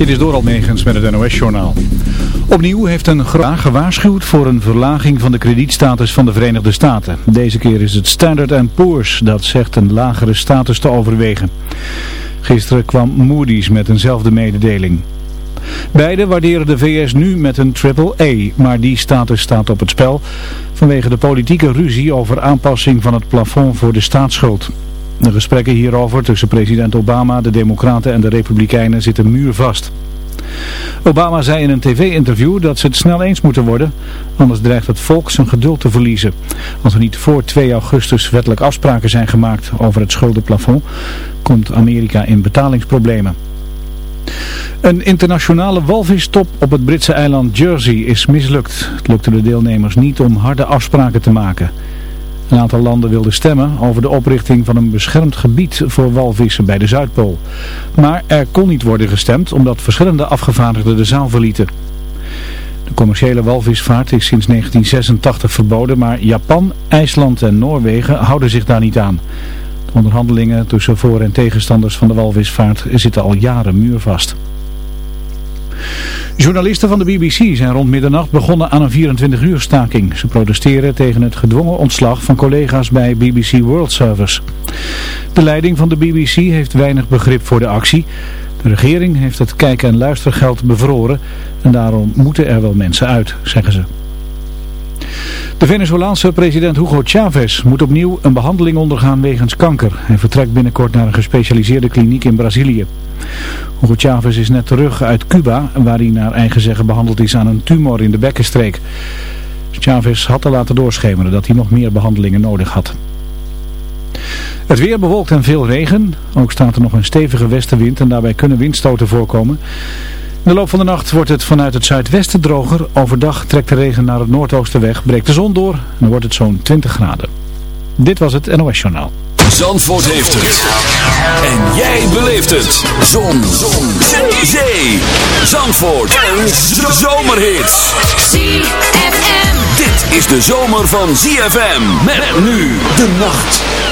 Dit is door Almegens met het NOS-journaal. Opnieuw heeft een graag gewaarschuwd voor een verlaging van de kredietstatus van de Verenigde Staten. Deze keer is het Standard Poor's dat zegt een lagere status te overwegen. Gisteren kwam Moody's met eenzelfde mededeling. Beide waarderen de VS nu met een triple-A, maar die status staat op het spel vanwege de politieke ruzie over aanpassing van het plafond voor de staatsschuld. De gesprekken hierover tussen president Obama, de Democraten en de Republikeinen zitten muurvast. Obama zei in een tv-interview dat ze het snel eens moeten worden, anders dreigt het volk zijn geduld te verliezen. Als er niet voor 2 augustus wettelijk afspraken zijn gemaakt over het schuldenplafond, komt Amerika in betalingsproblemen. Een internationale walvistop op het Britse eiland Jersey is mislukt. Het lukte de deelnemers niet om harde afspraken te maken. Een aantal landen wilden stemmen over de oprichting van een beschermd gebied voor walvissen bij de Zuidpool. Maar er kon niet worden gestemd omdat verschillende afgevaardigden de zaal verlieten. De commerciële walvisvaart is sinds 1986 verboden, maar Japan, IJsland en Noorwegen houden zich daar niet aan. De onderhandelingen tussen voor- en tegenstanders van de walvisvaart zitten al jaren muurvast. Journalisten van de BBC zijn rond middernacht begonnen aan een 24 uur staking. Ze protesteren tegen het gedwongen ontslag van collega's bij BBC World Service. De leiding van de BBC heeft weinig begrip voor de actie. De regering heeft het kijk- en luistergeld bevroren en daarom moeten er wel mensen uit, zeggen ze. De Venezolaanse president Hugo Chavez moet opnieuw een behandeling ondergaan wegens kanker. Hij vertrekt binnenkort naar een gespecialiseerde kliniek in Brazilië. Hugo Chavez is net terug uit Cuba, waar hij naar eigen zeggen behandeld is aan een tumor in de bekkenstreek. Chavez had te laten doorschemeren dat hij nog meer behandelingen nodig had. Het weer bewolkt en veel regen. Ook staat er nog een stevige westenwind en daarbij kunnen windstoten voorkomen. In de loop van de nacht wordt het vanuit het zuidwesten droger. Overdag trekt de regen naar het noordoosten weg, breekt de zon door en wordt het zo'n 20 graden. Dit was het NOS Journaal. Zandvoort heeft het. En jij beleeft het. Zon. zon. Zee. Zee. Zandvoort. Een zomerhit. ZFM. Dit is de zomer van ZFM. Met nu de nacht.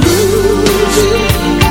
Chances. She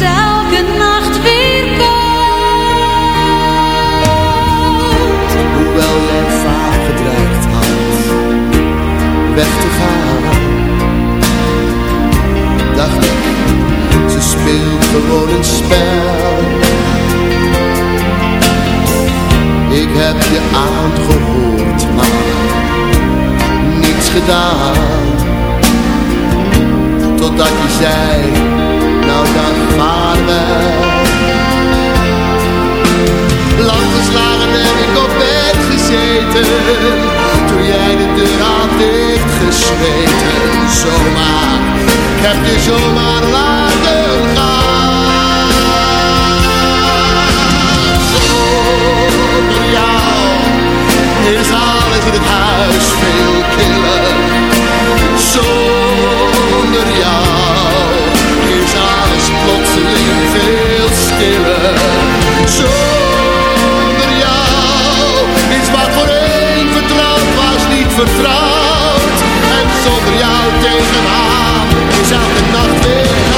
Elke nacht weerkom. Hoewel jij vaak gedreigd had, weg te gaan, dacht ik, ze speelt gewoon een spel. Ik heb je aangehoord, maar niets gedaan. Totdat je zei jou dan vaarwel. Lang geslagen heb ik op bed gezeten, toen jij de deur had dichtgesmeten. Zomaar, heb je zomaar laten gaan. Zonder jou is alles in het huis veel killer. Zonder jou veel stiller. Zonder jou is maar voor een vertrouwd was niet vertrouwd. En zonder jou tegen haar is altijd nacht weer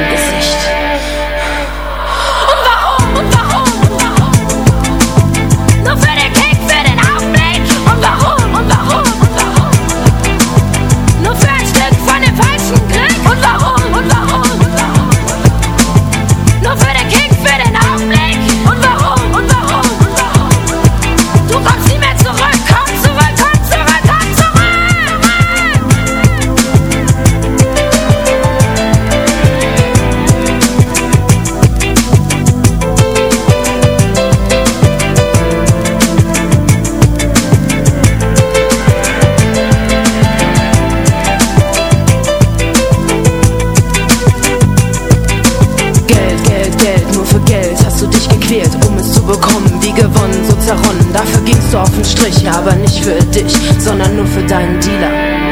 bekommen, wie gewonnen, so zerronnen. Dafür gingst du auf den Strich, aber nicht für dich, sondern nur für deinen Dealer.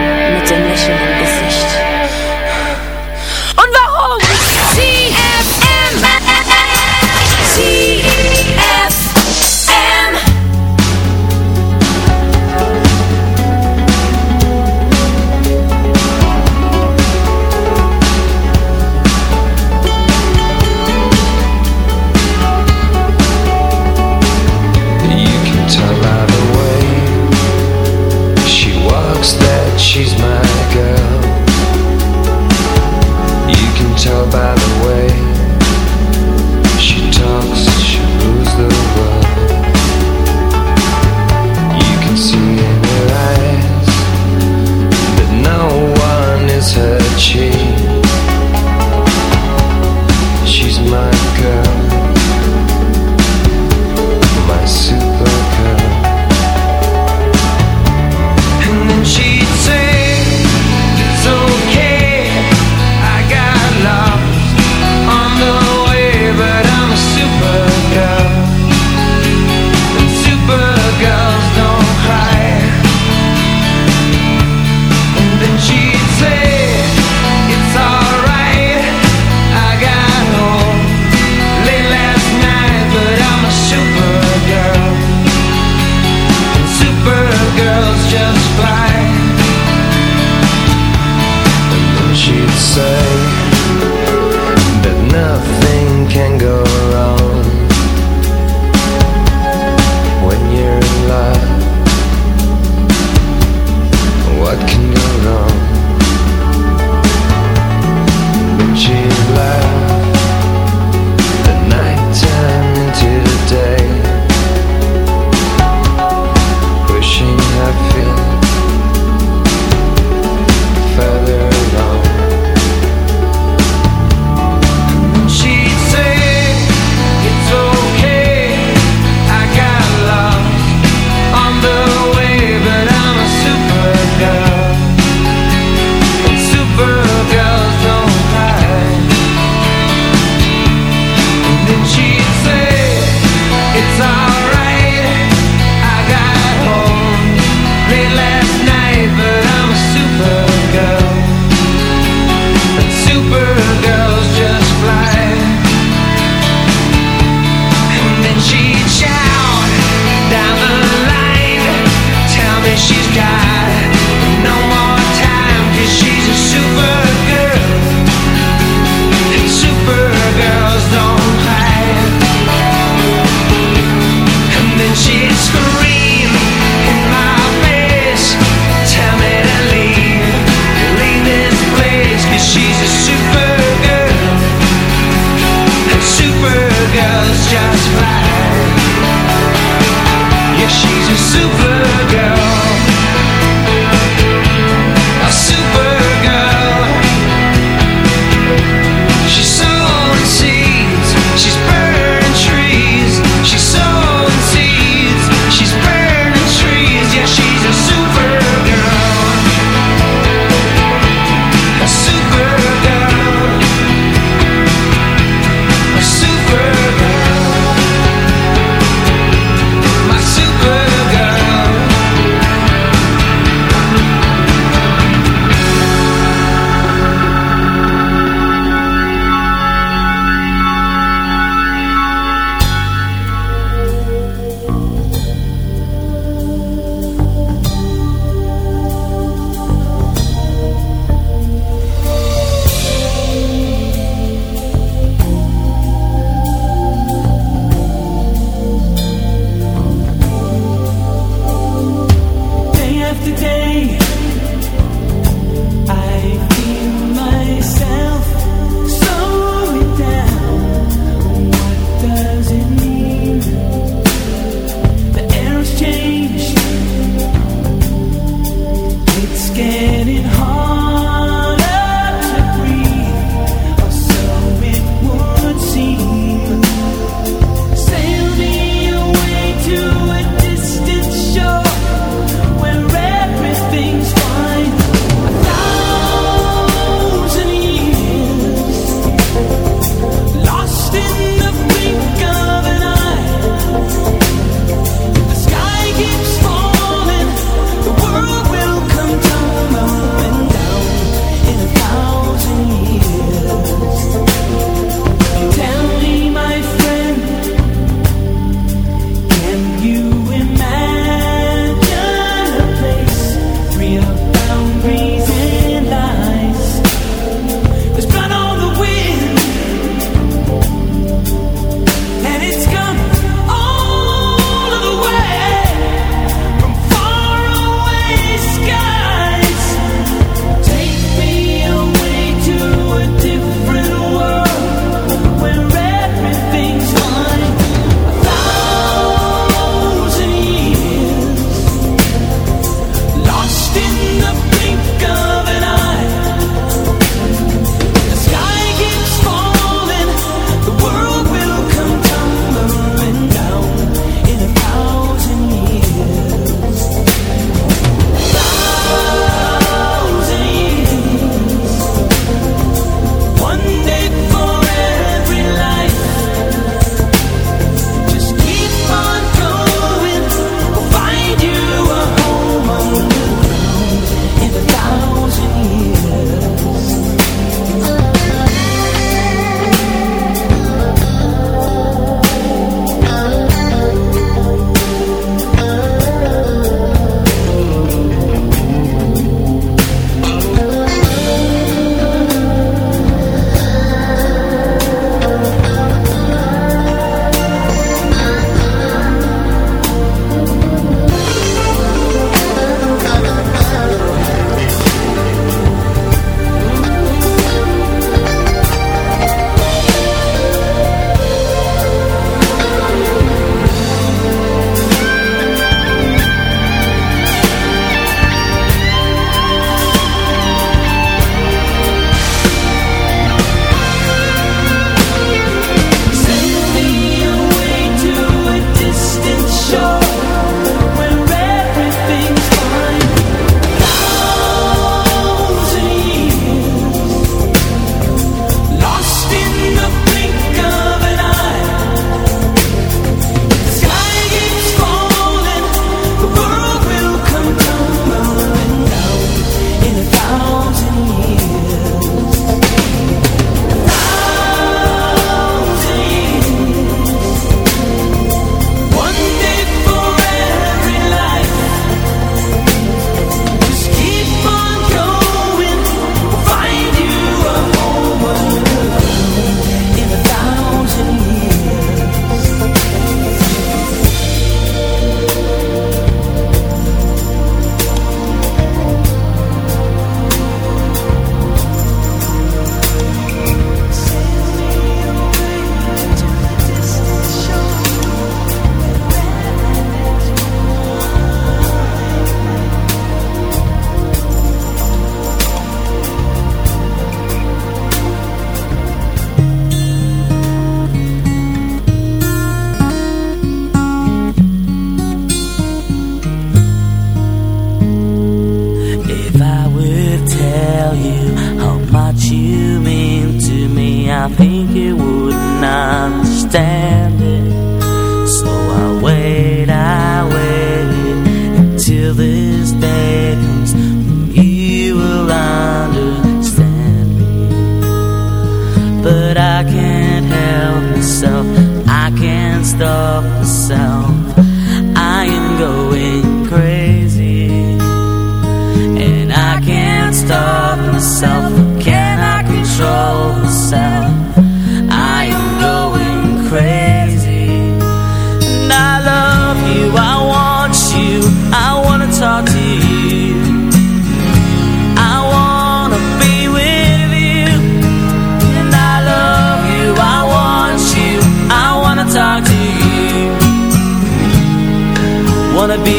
wanna be